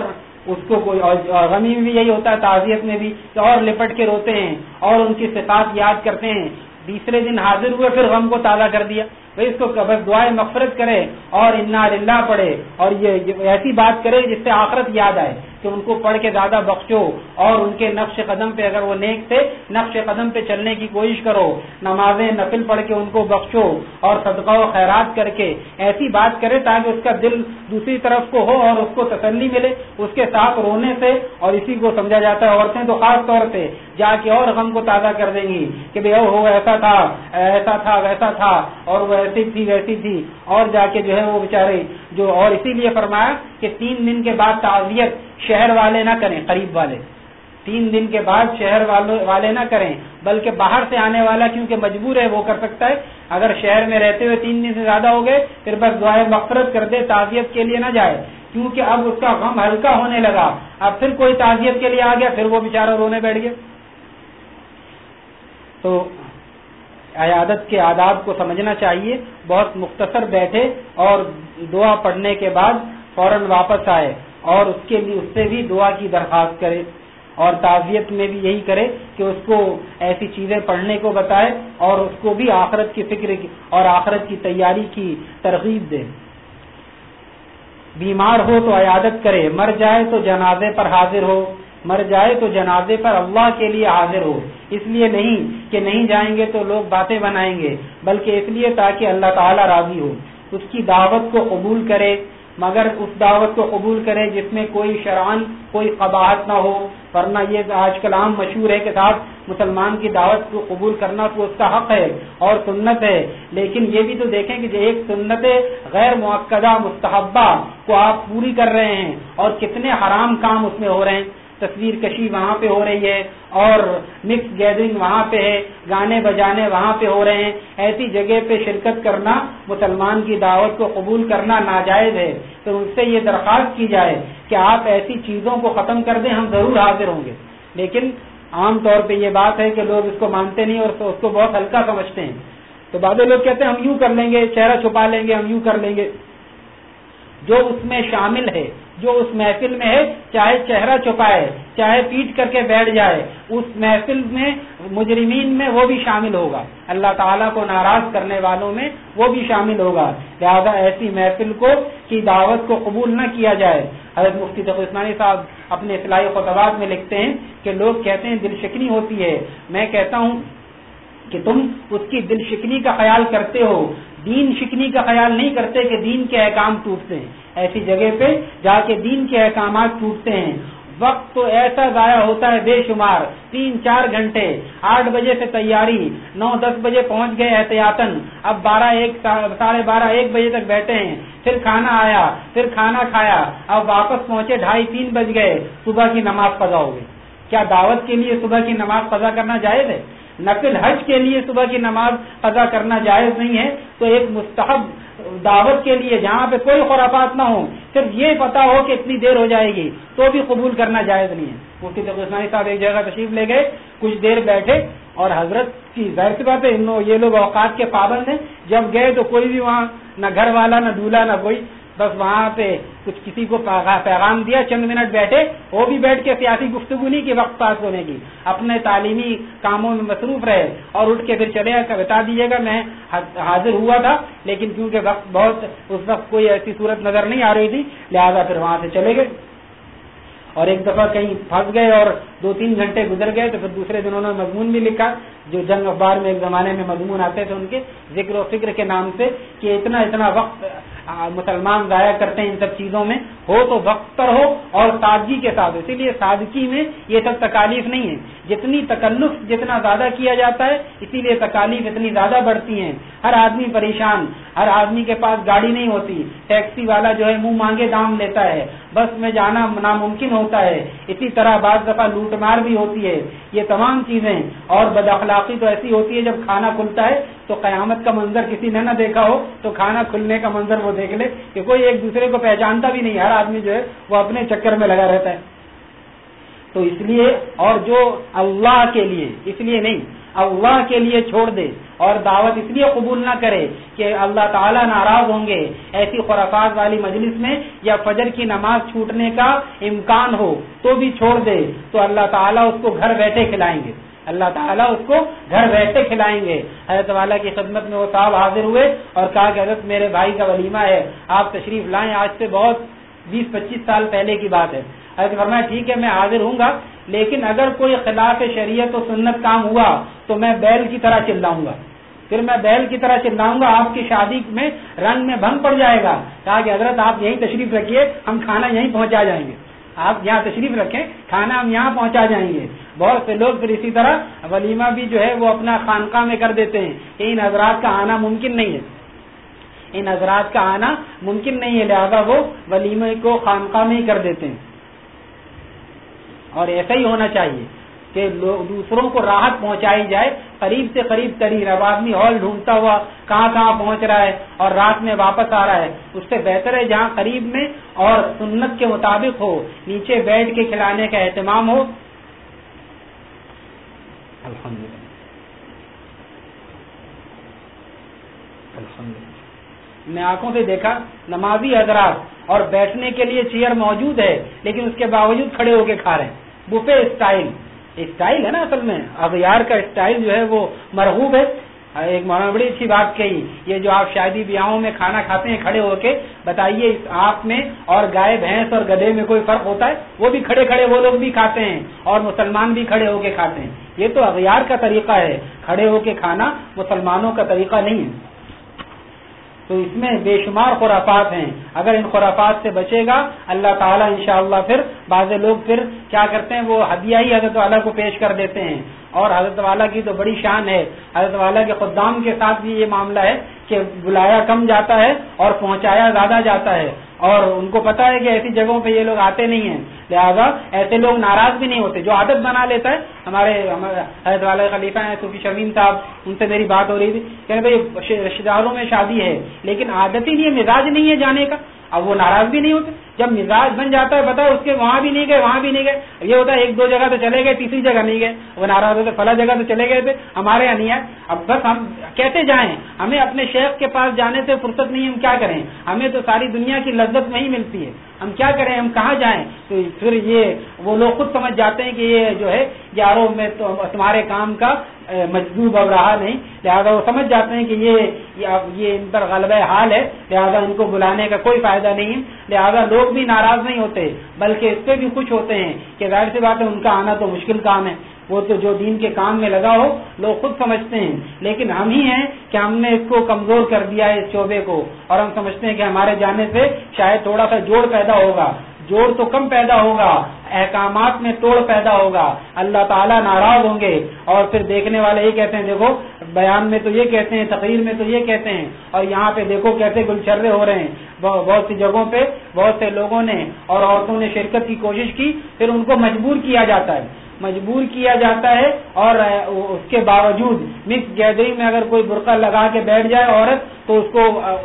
اس کو کوئی غمی میں بھی یہی ہوتا ہے تعزیت میں بھی، کہ اور لپٹ کے روتے ہیں، اور ان کی صفات یاد کرتے ہیں۔ تیسرے دن حاضر ہوئے، پھر غم کو تازہ کر دیا۔ بھائی، اس کو بس دعائیں مغفرت کرے اور انا اللہ پڑھے۔ اور یہ ایسی بات کرے جس سے آخرت یاد آئے۔ کہ ان کو پڑھ کے زیادہ بخشو اور ان کے نقش قدم پہ اگر وہ نیک تھے، نقش قدم پہ چلنے کی کوشش کرو، نمازیں نفل پڑھ کے ان کو بخشو اور صدقہ و خیرات کر کے ایسی بات کرے تاکہ اس کا دل دوسری طرف کو ہو اور اس کو تسلی ملے، اس کے ساتھ رونے سے اور اسی کو سمجھا جاتا ہے۔ عورتیں تو خاص طور پہ جا کے اور غم کو تازہ کر دیں گی کہ بھائی ہو ایسا تھا ایسا تھا، ویسا تھا اور وہ ایسی تھی، ویسی تھی اور جا کے جو ہے وہ بےچارے جو اور اسی لیے فرمایا کہ تین دن کے بعد تعزیت شہر والے نہ کریں، قریب والے۔ تین دن کے بعد شہر والے نہ کریں، بلکہ باہر سے آنے والا کیونکہ مجبور ہے، وہ کر سکتا ہے۔ اگر شہر میں رہتے ہوئے تین دن سے زیادہ ہو گئے، پھر بس دعائیں مفرت کر دے، تعزیت کے لیے نہ جائے۔ کیونکہ اب اس کا غم ہلکا ہونے لگا۔ اب پھر کوئی تعزیت کے لیے آ گیا، پھر وہ بےچارا رونے بیٹھ گیا۔ تو عیادت کے آداب کو سمجھنا چاہیے۔ بہت مختصر بیٹھے اور دعا پڑھنے کے بعد فوراً واپس آئے اور اس کے لیے اس سے بھی دعا کی درخواست کرے اور تعزیت میں بھی یہی کرے کہ اس کو ایسی چیزیں پڑھنے کو بتائے اور اس کو بھی آخرت کی فکر کی اور آخرت کی تیاری کی ترغیب دے۔ بیمار ہو تو عیادت کرے، مر جائے تو جنازے پر حاضر ہو، مر جائے تو جنازے پر اللہ کے لیے حاضر ہو۔ اس لیے نہیں کہ نہیں جائیں گے تو لوگ باتیں بنائیں گے، بلکہ اس لیے تاکہ اللہ تعالیٰ راضی ہو۔ اس کی دعوت کو قبول کرے، مگر اس دعوت کو قبول کرے جس میں کوئی شران کوئی قباحت نہ ہو۔ ورنہ یہ آج کل عام مشہور ہے کہ صاحب، مسلمان کی دعوت کو قبول کرنا تو اس کا حق ہے اور سنت ہے۔ لیکن یہ بھی تو دیکھیں کہ ایک سنت غیر معقدہ مستحبہ کو آپ پوری کر رہے ہیں اور کتنے حرام کام اس میں ہو رہے ہیں۔ تصویر کشی وہاں پہ ہو رہی ہے اور مکس گیدرنگ وہاں پہ ہے، گانے بجانے وہاں پہ ہو رہے ہیں۔ ایسی جگہ پہ شرکت کرنا، مسلمان کی دعوت کو قبول کرنا ناجائز ہے۔ تو ان سے یہ درخواست کی جائے کہ آپ ایسی چیزوں کو ختم کر دیں، ہم ضرور حاضر ہوں گے۔ لیکن عام طور پہ یہ بات ہے کہ لوگ اس کو مانتے نہیں اور اس کو بہت ہلکا سمجھتے ہیں۔ تو بعد لوگ کہتے ہیں، ہم یوں کر لیں گے، چہرہ چھپا لیں گے، ہم یوں کر لیں گے۔ جو اس میں شامل ہے، جو اس محفل میں ہے، چاہے چہرہ چھپائے، چاہے پیٹ کر کے بیٹھ جائے، اس محفل میں، مجرمین میں وہ بھی شامل ہوگا۔ اللہ تعالیٰ کو ناراض کرنے والوں میں وہ بھی شامل ہوگا۔ لہٰذا ایسی محفل کو، کی دعوت کو قبول نہ کیا جائے۔ حضرت مفتی عثمانی صاحب اپنے اصلاحی خطبات میں لکھتے ہیں کہ لوگ کہتے ہیں، دل شکنی ہوتی ہے۔ میں کہتا ہوں کہ تم اس کی دل شکنی کا خیال کرتے ہو۔ دین شکنی کا خیال نہیں کرتے کہ دین کے احکام ٹوٹتے ہیں۔ ایسی جگہ پہ جا کے دین کے احکامات ٹوٹتے ہیں۔ وقت تو ایسا ضائع ہوتا ہے بے شمار۔ تین چار گھنٹے، آٹھ بجے سے تیاری، نو دس بجے پہنچ گئے احتیاطن اب بارہ ایک، ساڑھے بارہ ایک بجے تک بیٹھے ہیں۔ پھر کھانا آیا، پھر کھانا کھایا۔ اب واپس پہنچے، ڈھائی تین بج گئے۔ صبح کی نماز پذا ہو گئی۔ کیا دعوت کے لیے صبح کی نماز پذا کرنا جائز ہے؟ نقل حج کے لیے صبح کی نماز ادا کرنا جائز نہیں ہے۔ تو ایک مستحب دعوت کے لیے جہاں پہ کوئی خرافات نہ ہو صرف یہ پتا ہو کہ اتنی دیر ہو جائے گی، تو بھی قبول کرنا جائز نہیں ہے۔ مفتی تقسانی صاحب ایک جگہ تشریف لے گئے، کچھ دیر بیٹھے اور حضرت کی ظاہر سی بات ہے یہ لوگ اوقات کے پابند ہیں۔ جب گئے تو کوئی بھی وہاں، نہ گھر والا، نہ دولہا، نہ کوئی۔ بس وہاں پہ کچھ کسی کو پیغام دیا، چند منٹ بیٹھے، وہ بھی بیٹھ کے سیاسی گفتگو نہیں کی، وقت پاس ہونے کی۔ اپنے تعلیمی کاموں میں مصروف رہے اور اٹھ کے پھر چلے بتا دیجیے گا، میں حاضر ہوا تھا، لیکن کیونکہ وقت بہت اس وقت کوئی ایسی صورت نظر نہیں آ رہی تھی، لہٰذا پھر وہاں سے چلے گئے۔ اور ایک دفعہ کہیں پھنس گئے اور دو تین گھنٹے گزر گئے، تو پھر دوسرے دن انہوں نے مضمون بھی لکھا، جو جنگ اخبار میں ایک زمانے میں مضمون آتے تھے ان کے، ذکر و فکر کے نام سے، کہ اتنا اتنا وقت مسلمان ضائع کرتے ہیں ان سب چیزوں میں، ہو تو وقت پر ہو اور سادگی کے ساتھ، اسی لیے سادگی میں یہ سب تکالیف نہیں ہے جتنی تکلف جتنا زیادہ کیا جاتا ہے، اسی لیے تکالیف اتنی زیادہ بڑھتی ہیں۔ ہر آدمی پریشان، ہر آدمی کے پاس گاڑی نہیں ہوتی، ٹیکسی والا جو ہے منہ مانگے دام لیتا ہے۔ بس میں جانا ناممکن ہوتا ہے۔ اسی طرح بعض دفعہ لوٹ مار بھی ہوتی ہے۔ یہ تمام چیزیں، اور بد اخلاقی تو ایسی ہوتی ہے جب کھانا کھلتا ہے تو قیامت کا منظر کسی نے نہ دیکھا ہو، تو کھانا کھلنے کا منظر وہ دیکھ لے کہ کوئی ایک دوسرے کو پہچانتا بھی نہیں، ہر آدمی جو ہے وہ اپنے چکر میں لگا رہتا ہے۔ تو اس لیے اور جو اللہ کے لیے، اس لیے نہیں، اللہ کے لیے چھوڑ دے اور دعوت اس لیے قبول نہ کرے کہ اللہ تعالیٰ ناراض ہوں گے، ایسی خرافات والی مجلس میں یا فجر کی نماز چھوٹنے کا امکان ہو تو بھی چھوڑ دے، تو اللہ تعالیٰ اس کو گھر بیٹھے کھلائیں گے۔ اللہ تعالیٰ اس کو گھر بیٹھے کھلائیں گے۔ حضرت والا کی خدمت میں وہ صاحب حاضر ہوئے اور کہا کہ حضرت میرے بھائی کا ولیمہ ہے، آپ تشریف لائیں۔ آج سے بہت بیس پچیس سال پہلے کی بات ہے۔ حضرت فرمایا، ٹھیک ہے، میں حاضر ہوں گا، لیکن اگر کوئی خلاف شریعت و سنت کام ہوا تو میں بیل کی طرح چلاؤں گا۔ پھر میں بیل کی طرح چلاؤں گا، آپ کی شادی میں رنگ میں بھنگ پڑ جائے گا۔ کہا کہ حضرت، آپ یہیں تشریف رکھیے، ہم کھانا یہیں پہنچا جائیں گے۔ آپ یہاں تشریف رکھیں، کھانا ہم یہاں پہنچا جائیں گے۔ بہت سے لوگ پھر اسی طرح ولیمہ بھی جو ہے وہ اپنا خانقاہ میں کر دیتے ہیں۔ کہ ان حضرات کا آنا ممکن نہیں ہے۔ ان حضرات کا آنا ممکن نہیں ہے، لہذا وہ ولیمے کو خانقاہ میں ہی کر دیتے ہیں۔ اور ایسا ہی ہونا چاہیے۔ کہ دوسروں کو راحت پہنچائی جائے، قریب سے قریب ترین اب آدمی ہال ڈھونڈتا ہوا کہاں کہاں پہنچ رہا ہے اور رات میں واپس آ رہا ہے۔ اس سے بہتر ہے جہاں قریب میں اور سنت کے مطابق ہو، نیچے بیٹھ کے کھلانے کا اہتمام ہو۔ میں آنکھوں سے دیکھا، نمازی حضرات اور بیٹھنے کے لیے چیئر موجود ہے، لیکن اس کے باوجود کھڑے ہو کے کھا رہے ہیں۔ Buffet style. اسٹائل ہے نا اصل میں۔ اغیار کا اسٹائل جو ہے وہ مرغوب ہے۔ ہاں، ایک مولانا، بڑی اچھی بات کہی۔ یہ جو آپ شادی بیاہوں میں کھانا کھاتے ہیں، کھڑے ہو کے بتائیے، اس آپ میں اور گائے، بھینس اور گدے میں کوئی فرق ہوتا ہے؟ وہ بھی کھڑے کھڑے، وہ لوگ بھی کھاتے ہیں اور مسلمان بھی کھڑے ہو کے کھاتے ہیں۔ یہ تو اغیار کا طریقہ ہے۔ کھڑے ہو کے کھانا مسلمانوں کا طریقہ نہیں ہے۔ تو اس میں بے شمار خرافات ہیں۔ اگر ان خرافات سے بچے گا، اللہ تعالیٰ انشاءاللہ پھر بعض لوگ پھر کیا کرتے ہیں، وہ ہدیہ ہی حضرت والا کو پیش کر دیتے ہیں۔ اور حضرت والا کی تو بڑی شان ہے۔ حضرت والا کے خدام کے ساتھ بھی یہ معاملہ ہے کہ بلایا کم جاتا ہے اور پہنچایا زیادہ جاتا ہے۔ اور ان کو پتا ہے کہ ایسی جگہوں پہ یہ لوگ آتے نہیں ہیں۔ لہٰذا ایسے لوگ ناراض بھی نہیں ہوتے۔ جو عادت بنا لیتا ہے، ہمارے حضرت والا خلیفہ ہیں، صوفی شمیم صاحب، ان سے میری بات ہو رہی تھی۔ کہ بھائی رشتے داروں میں شادی ہے، لیکن عادت ہی نہیں ہے، مزاج نہیں ہے جانے کا۔ اب وہ ناراض بھی نہیں ہوتے۔ جب مزاج بن جاتا ہے پتا اس کے وہاں بھی نہیں گئے، وہاں بھی نہیں گئے۔ یہ ہوتا ہے، ایک دو جگہ تو چلے گئے، تیسری جگہ نہیں گئے۔ وہ ناراض ہوتے، فلاں جگہ تو چلے گئے تھے۔ ہمارے یہاں نہیں ہے اب بس ہم کیسے جائیں، ہمیں اپنے شیخ کے پاس جانے سے فرصت نہیں، ہم کیا کریں؟ ہمیں تو ساری دنیا کی لذت نہیں ملتی ہے۔ ہم کیا کریں؟ ہم کہاں جائیں؟ تو پھر یہ وہ لوگ خود سمجھ جاتے ہیں کہ یہ جو ہے، یارو میں تمہارے کام کا مجبور اب رہا نہیں۔ لہٰذا وہ سمجھ جاتے ہیں کہ یہ یہ ان پر غلبہ حال ہے۔ لہٰذا ان کو بلانے کا کوئی فائدہ نہیں لہٰذا لوگ بھی ناراض نہیں ہوتے، بلکہ اس پہ بھی خوش ہوتے ہیں کہ ظاہر سی بات ہے، ان کا آنا تو مشکل کام ہے۔ وہ تو جو دین کے کام میں لگا ہو، لوگ خود سمجھتے ہیں۔ لیکن ہم ہی ہیں کہ ہم نے اس کو کمزور کر دیا ہے، اس شعبے کو۔ اور ہم سمجھتے ہیں کہ ہمارے جانے سے شاید تھوڑا سا جوڑ پیدا ہوگا۔ جوڑ تو کم پیدا ہوگا، احکامات میں توڑ پیدا ہوگا۔ اللہ تعالیٰ ناراض ہوں گے۔ اور پھر دیکھنے والے یہ کہتے ہیں، دیکھو، بیان میں تو یہ کہتے ہیں، تقریر میں تو یہ کہتے ہیں۔ اور یہاں پہ دیکھو کیسے گلچرے ہو رہے ہیں۔ بہت سی جگہوں پہ بہت سے لوگوں نے اور عورتوں نے شرکت کی، کوشش کی، پھر ان کو مجبور کیا جاتا ہے۔ مجبور کیا جاتا ہے اور اس کے باوجود مکس گیدرنگ میں اگر کوئی برقع لگا کے بیٹھ جائے عورت تو اس کو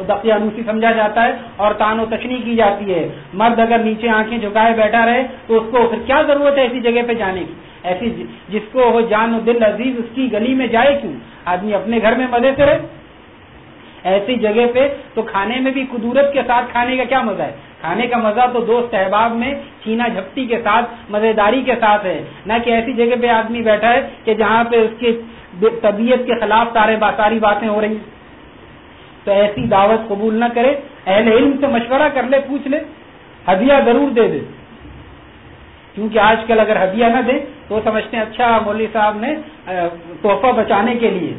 دقیانوسی سمجھا جاتا ہے اور تان و تشنی کی جاتی ہے۔ مرد اگر نیچے آنکھیں جھکائے بیٹھا رہے تو اس کو پھر کیا ضرورت ہے ایسی جگہ پہ جانے کی؟ ایسی جس کو ہو جان و دل عزیز اس کی گلی میں جائے کیوں؟ آدمی اپنے گھر میں مزے سے رہے۔ ایسی جگہ پہ تو کھانے میں بھی قدورت کے ساتھ کھانے کا کیا مزہ ہے؟ کھانے کا مزہ تو دوست احباب میں چینا جھپٹی کے ساتھ، مزیداری کے ساتھ ہے۔ نہ کہ ایسی جگہ پہ آدمی بیٹھا ہے کہ جہاں پہ اس کی طبیعت کے خلاف سارے ساری باتیں ہو رہی تو ایسی دعوت قبول نہ کرے، اہل علم سے مشورہ کر لے، پوچھ لے، ہدیہ ضرور دے دے۔ کیونکہ آج کل اگر ہدیہ نہ دے تو سمجھتے ہیں اچھا مولوی صاحب نے تحفہ بچانے کے لیے۔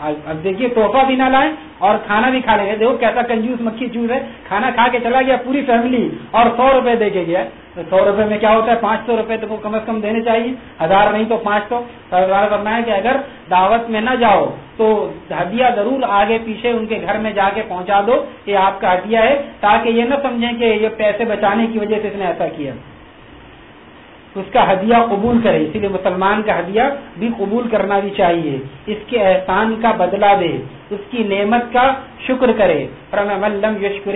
اب دیکھیے تحفہ بھی نہ لائیں اور کھانا بھی کھا لیں گے۔ دیکھو کیسا کنجوس مکھی چوز ہے۔ کھانا کھا کے چلا گیا پوری فیملی اور سو روپے دے کے گیا۔ سو روپے میں کیا ہوتا ہے؟ پانچ سو روپے تو کم از کم دینے چاہیے۔ ہزار نہیں تو پانچ سو۔ کرنا ہے کہ اگر دعوت میں نہ جاؤ تو ہدیہ ضرور آگے پیچھے ان کے گھر میں جا کے پہنچا دو یہ آپ کا ہدیہ ہے تاکہ یہ نہ سمجھیں کہ یہ پیسے بچانے کی وجہ سے اس نے ایسا کیا۔ اس کا ہدیہ قبول کرے، اسی لیے مسلمان کا ہدیہ بھی قبول کرنا بھی چاہیے۔ اس کے احسان کا بدلہ دے، اس کی نعمت کا شکر کرے۔ لم یشکر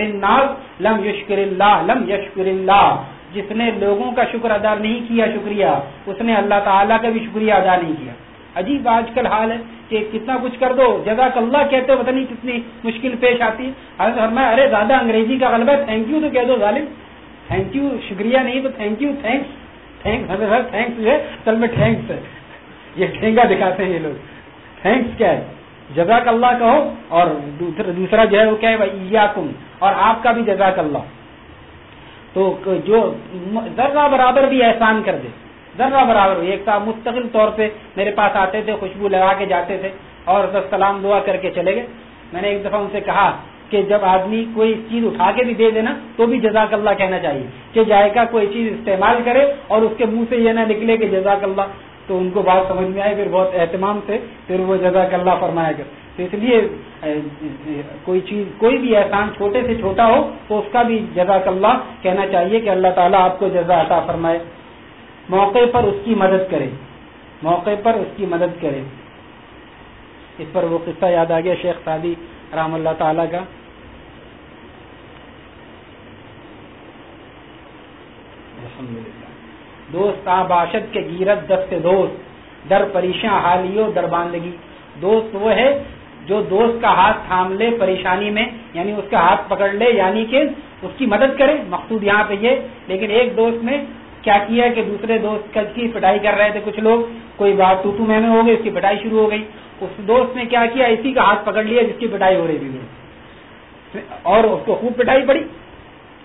لم یشکر اللہ، لم یشکر اللہ۔ جس نے لوگوں کا شکر ادا نہیں کیا، شکریہ۔ اس نے اللہ تعالیٰ کا بھی شکریہ ادا نہیں کیا۔ عجیب آج کل حال ہے کہ کتنا کچھ کر دو جزاک اللہ کہتے ہو پتہ نہیں کتنی مشکل پیش آتی۔ ہے ارے زیادہ انگریزی کا غلبہ تھینک یو تو کہہ دو ظالم۔ تھینک یو شکریہ نہیں تو تھینک یو تھینکس تھینکس ہمیں سر تھینکس جو ہے اصل میں تھینکس ہے۔ یہ ٹھینگا دکھاتے ہیں یہ لوگ۔ تھینکس کیا ہے؟ جزاک اللہ کہو اور دوسرا جو ہے وہ کیا ہے؟ کم اور آپ کا بھی جزاک اللہ۔ تو جو ذرہ برابر بھی احسان کر دے۔ ذرہ برابر۔ ایک صاحب مستقل طور پہ میرے پاس آتے تھے، خوشبو لگا کے جاتے تھے اور سلام دعا کر کے چلے گئے۔ میں نے ایک دفعہ ان سے کہا کہ جب آدمی کوئی چیز اٹھا کے بھی دے دینا تو بھی جزاک اللہ کہنا چاہیے کہ جائقہ کوئی چیز استعمال کرے اور اس کے منہ سے یہ نہ نکلے کہ جزاک اللہ تو ان کو بات سمجھ میں آئے پھر بہت اہتمام سے پھر وہ جزاک اللہ فرمایا گیا۔ تو اس لیے کوئی چیز، کوئی بھی احسان چھوٹے سے چھوٹا ہو تو اس کا بھی جزاک اللہ کہنا چاہیے کہ اللہ تعالیٰ آپ کو جزا عطا فرمائے۔ موقع پر اس کی مدد کرے۔ موقع پر اس کی مدد کرے۔ اس پر وہ قصہ یاد آ گیا، شیخ سعدی رحم اللہ تعالیٰ کا۔ دوست باشد کے گیرت دست دوست، در پریشاں حالیو در باندگی۔ دوست وہ ہے جو دوست کا ہاتھ تھام لے پریشانی میں یعنی اس کا ہاتھ پکڑ لے یعنی کہ اس کی مدد کرے۔ مقصود یہاں پہ یہ، لیکن ایک دوست نے کیا کیا کہ دوسرے دوست کی پٹائی کر رہے تھے کچھ لوگ، کوئی بات تو تو میں ہو گئی، اس کی پٹائی شروع ہو گئی۔ اس دوست نے کیا کیا؟ اسی کا ہاتھ پکڑ لیا جس کی پٹائی ہو رہی تھی۔ اور اس کو خوب پٹائی پڑی،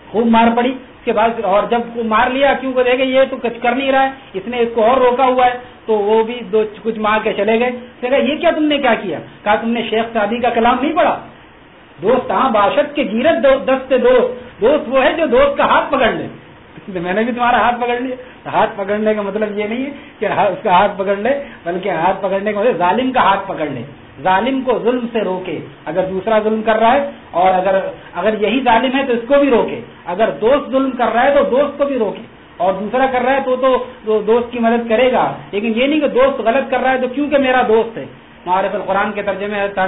خوب مار پڑی۔ کے بعد اور جب مار لیا کیوں کو دے گا یہ تو کچھ کر نہیں رہا ہے، اس نے اس کو اور روکا ہوا ہے، تو وہ بھی دو کچھ مار کے چلے گئے۔ کہا، یہ کیا تم نے کیا کیا؟ کہا، تم نے شیخ شادی کا کلام نہیں پڑھا؟ دوست ہاں باشد کے گیرت دست دوست دوست وہ ہے جو دوست کا ہاتھ پکڑ لے۔ میں نے بھی تمہارا ہاتھ پکڑ لیا۔ ہاتھ پکڑنے کا مطلب یہ نہیں ہے کہ اس کا ہاتھ پکڑ لے، بلکہ ہاتھ پکڑنے کا مطلب ظالم کا ہاتھ پکڑ لے۔ ظالم کو ظلم سے روکے۔ اگر دوسرا ظلم کر رہا ہے اور اگر اگر یہی ظالم ہے تو اس کو بھی روکے۔ اگر دوست ظلم کر رہا ہے تو دوست کو بھی روکے۔ اور دوسرا کر رہا ہے تو تو دوست کی مدد کرے گا۔ لیکن یہ نہیں کہ دوست غلط کر رہا ہے تو کیونکہ میرا دوست ہے؟ معارف القرآن کے ترجمے حضرت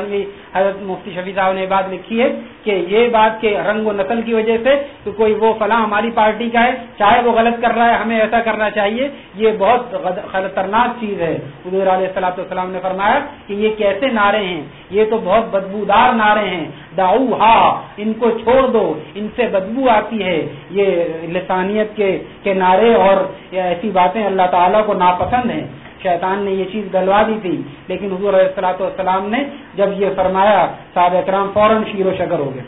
حضرت مفتی شفیع صاحب نے بات لکھی ہے کہ یہ بات کے رنگ و نسل کی وجہ سے کہ کوئی وہ فلاں ہماری پارٹی کا ہے، چاہے وہ غلط کر رہا ہے، ہمیں ایسا کرنا چاہیے، یہ بہت خطرناک چیز ہے۔ حضور علیہ السلاۃ والسلام نے فرمایا کہ یہ کیسے نعرے ہیں؟ یہ تو بہت بدبودار نعرے ہیں۔ داؤ ہا ان کو چھوڑ دو، ان سے بدبو آتی ہے۔ یہ لسانیت کے نعرے اور ایسی باتیں اللہ تعالیٰ کو ناپسند ہیں۔ شیطان نے یہ چیز گلوا دی تھی۔ لیکن حضور علیہ السلاۃ والسلام نے جب یہ فرمایا صاحب اکرام فوراً شیر و شکر ہو گئے۔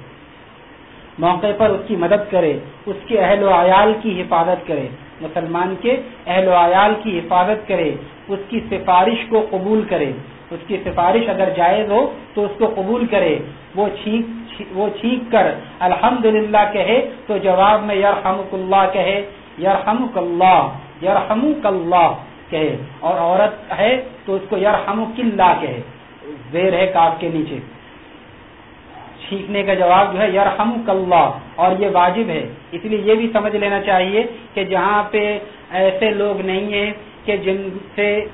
موقع پر اس کی مدد کرے، اس کے اہل و عیال کی حفاظت کرے، مسلمان کے اہل و عیال کی حفاظت کرے، اس کی سفارش کو قبول کرے۔ اس کی سفارش اگر جائز ہو تو اس کو قبول کرے۔ وہ چھینک وہ چھینک کر الحمد کہے تو جواب میں یرحمک اللہ کہے۔ یرحمک اللہ یرحمک اللہ کہے اور عورت ہے تو اس کو یرحمک اللہ کہے۔ زیر ہے کاف کے نیچے۔ چھینکنے کا جواب جو ہے یرحمک اللہ اور یہ واجب ہے۔ اس لیے یہ بھی سمجھ لینا چاہیے کہ جہاں پہ ایسے لوگ نہیں ہیں کہ جن سے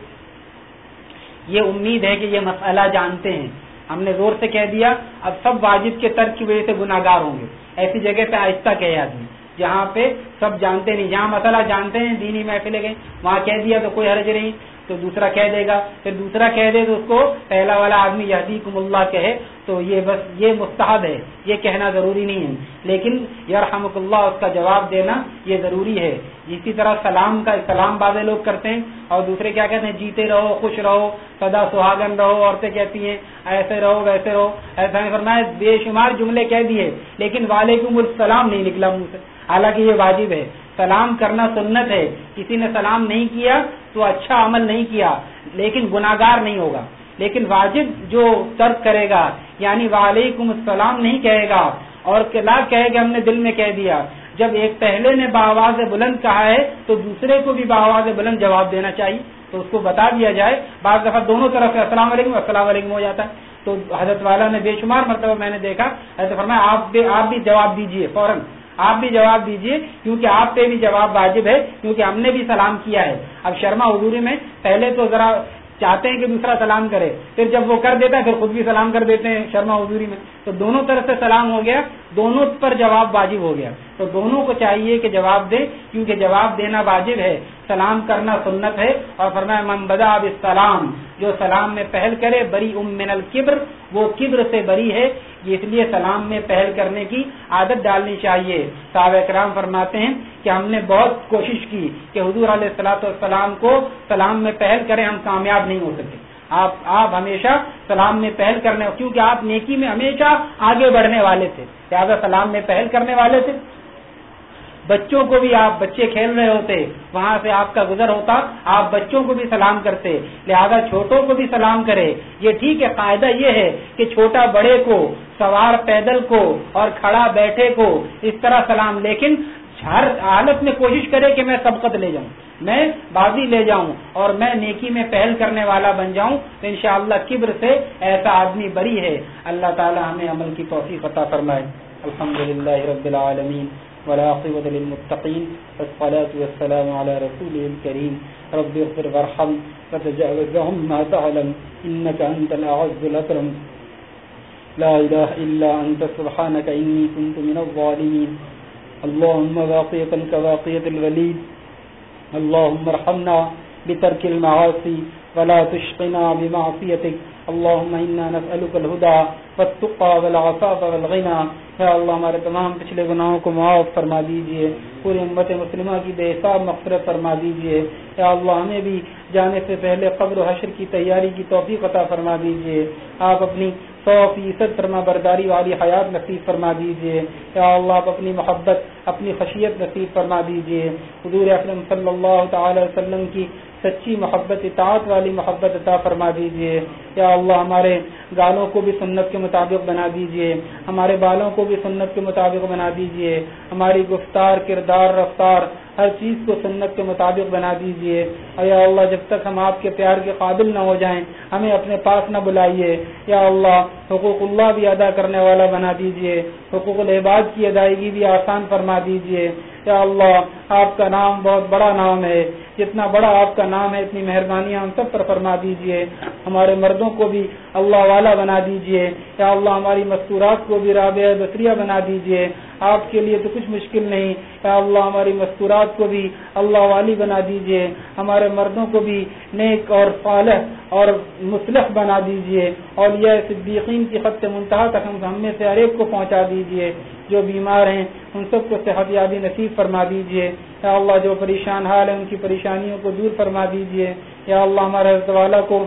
یہ امید ہے کہ یہ مسئلہ جانتے ہیں۔ ہم نے زور سے کہہ دیا، اب سب واجب کے ترک کی وجہ سے گناگار ہوں گے۔ ایسی جگہ پہ آہستہ کہہ آدمی۔ جہاں پہ سب جانتے نہیں، جہاں مسئلہ جانتے ہیں، دینی محفلیں گئے وہاں کہہ دیا تو کوئی حرج نہیں، تو دوسرا کہہ دے گا۔ پھر دوسرا کہہ دے تو اس کو پہلا والا آدمی یحدیکم اللہ کہے، تو یہ بس یہ مستحب ہے، یہ کہنا ضروری نہیں ہے۔ لیکن یرحمک اللہ اس کا جواب دینا یہ ضروری ہے۔ اسی طرح سلام کا، سلام بازے لوگ کرتے ہیں اور دوسرے کیا کہتے ہیں، جیتے رہو، خوش رہو سدا سہاگن رہو، عورتیں کہتی ہیں، ایسے رہو، ویسے رہو۔ ایسا نہیں فرمایا، بے شمار جملے کہہ دیے، لیکن وعلیکم السلام نہیں نکلا منہ سے۔ حالانکہ یہ واجب ہے۔ سلام کرنا سنت ہے۔ کسی نے سلام نہیں کیا تو اچھا عمل نہیں کیا، لیکن گناگار نہیں ہوگا۔ لیکن واجب جو ترک کرے گا یعنی وعلیکم السلام نہیں کہے گا، اور کہے گا ہم نے دل میں کہہ دیا۔ جب ایک پہلے نے باواز بلند کہا ہے تو دوسرے کو بھی باواز بلند جواب دینا چاہیے۔ تو اس کو بتا دیا جائے۔ بعض دفعہ دونوں طرف سے السلام علیکم السلام علیکم ہو جاتا ہے۔ تو حضرت والا نے بے شمار مرتبہ میں نے دیکھا، حضرت فرمایا، آپ بھی آپ بھی جواب دیجیے فوراً۔ آپ بھی جواب دیجیے کیونکہ آپ پہ بھی جواب واجب ہے، کیونکہ ہم نے بھی سلام کیا ہے۔ اب شرما حضوری میں، پہلے تو ذرا چاہتے ہیں کہ دوسرا سلام کرے، پھر جب وہ کر دیتا ہے، پھر خود بھی سلام کر دیتے ہیں شرما حضوری میں۔ تو دونوں طرف سے سلام ہو گیا، دونوں پر جواب واجب ہو گیا۔ تو دونوں کو چاہیے کہ جواب دے، کیونکہ جواب دینا واجب ہے۔ سلام کرنا سنت ہے۔ اور فرمایا، من بدا اب سلام جو سلام میں پہل کرے، بری ام من الکبر وہ کبر سے بری ہے اس لیے سلام میں پہل کرنے کی عادت ڈالنی چاہیے۔ صاحب اکرام فرماتے ہیں کہ ہم نے بہت کوشش کی کہ حضور علیہ السلاۃ والسلام کو سلام میں پہل کریں، ہم کامیاب نہیں ہو سکے۔ آپ آپ ہمیشہ سلام میں پہل کرنے، کیونکہ آپ نیکی میں ہمیشہ آگے بڑھنے والے تھے۔ لہٰذا سلام میں پہل کرنے والے تھے۔ بچوں کو بھی آپ بچے کھیل رہے ہوتے، وہاں سے آپ کا گزر ہوتا، آپ بچوں کو بھی سلام کرتے، لہذا چھوٹوں کو بھی سلام کرے۔ یہ ٹھیک ہے، قاعدہ یہ ہے کہ چھوٹا بڑے کو، سوار پیدل کو اور کھڑا بیٹھے کو اس طرح سلام، لیکن ہر حالت میں کوشش کرے کہ میں سبقت لے جاؤں، میں بازی لے جاؤں اور میں نیکی میں پہل کرنے والا بن جاؤں۔ تو انشاءاللہ کبر سے ایسا آدمی بری ہے۔ اللہ تعالی ہمیں عمل کی توفیق عطا فرمائے۔ الحمد رب العالمین۔ ولا والعاقبة للمتقين، والصلاة والسلام على رسوله الكريم. رب اغفر وارحم، فتجاوزهم ما تعلم، إنك أنت الأعز الأكرم. لا إله إلا أنت، سبحانك إني كنت من الظالمين. اللهم باقية كباقية الوليد. اللهم ارحمنا بترك المعاصي ولا تشقنا بمعصيتك. اللهم إنا نسألك الهدى والتقى والعفاف والغنى. یا اللہ ہمارے تمام پچھلے گناہوں کو معاف فرما دیجیے، پوری امت مسلمہ کی بے حساب مغفرت فرما دیجیے۔ یا اللہ، ہمیں بھی جانے سے پہلے قبر و حشر کی تیاری کی توفیق عطا فرما دیجیے۔ آپ اپنی سو فیصد فرما برداری والی حیات نصیب فرما دیجیے۔ یا اللہ، آپ اپنی محبت، اپنی خشیت نصیب فرما دیجیے۔ حضور اکرم صلی اللہ تعالی وسلم کی سچی محبت، اطاعت والی محبت عطا فرما دیجیے۔ یا اللہ، ہمارے گالوں کو بھی سنت کے مطابق بنا دیجیے۔ ہمارے بالوں کو بھی سنت کے مطابق بنا دیجیے۔ ہماری گفتار، کردار، رفتار، ہر چیز کو سنت کے مطابق بنا دیجیے۔ یا اللہ، جب تک ہم آپ کے پیار کے قابل نہ ہو جائیں، ہمیں اپنے پاس نہ بلائیے۔ یا اللہ، حقوق اللہ بھی ادا کرنے والا بنا دیجیے۔ حقوق العباد کی ادائیگی بھی آسان فرما دیجیے۔ یا اللہ، آپ کا نام بہت بڑا نام ہے۔ جتنا بڑا آپ کا نام ہے، اتنی مہربانیاں ہم سب پر فرما دیجیے۔ ہمارے مردوں کو بھی اللہ والا بنا دیجیے۔ یا اللہ، ہماری مستورات کو بھی رابع بصریہ بنا دیجیے۔ آپ کے لیے تو کچھ مشکل نہیں۔ یا اللہ، ہماری مستورات کو بھی اللہ والی بنا دیجیے۔ ہمارے مردوں کو بھی نیک اور فالح اور مسلح بنا دیجیے۔ اور یہ صدیقین کی خط منتہا تک ہم میں سے ہر ایک کو پہنچا دیجیے۔ جو بیمار ہیں، ان سب کو صحت یابی نصیب فرما دیجیے۔ یا اللہ، جو پریشان حال ہیں، ان کی پریشانیوں کو دور فرما دیجیے۔ یا اللہ ہمارے حضرت والا کو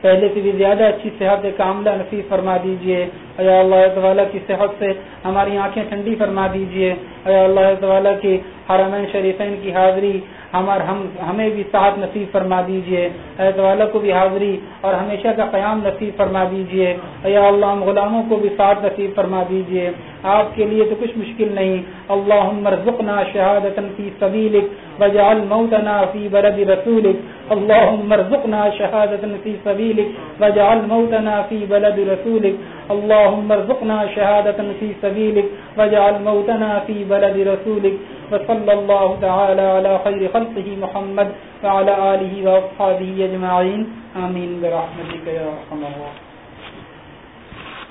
پہلے سے بھی زیادہ اچھی صحت کاملہ نصیب فرما دیجیے اے اللہ تعالیٰ کی صحت سے ہماری آنکھیں ٹھنڈی فرما دیجیے اے اللہ تعالیٰ کی حرمین شریفین کی حاضری ہمار ہم ہمیں بھی صاحب نصیب فرما دیجیے اللہ کو بھی حاضری، اور ہمیشہ کا قیام نصیب فرما دیجیے اے اللہ، ہم غلاموں کو بھی ساتھ نصیب فرما دیجیے آپ کے لیے تو کچھ مشکل نہیں۔ اللہ مرزقنا شہادت فی سبیلک، وجعل موتنا فی بلد رسولک۔ اللہم مرزقنا شہادت فی سبیلک، وجعل موتنا فی بلد رسولک۔ اللہم مرزقنا شہادت فی سبیلک، وجعل موتنا فی بلد رسولک۔ وصلى الله تعالى على خير خلقه محمد وعلى آله وأصحابه أجمعين. آمين برحمتك يا رحم الله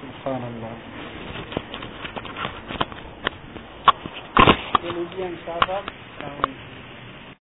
سبحان الله. ان شاء اللہ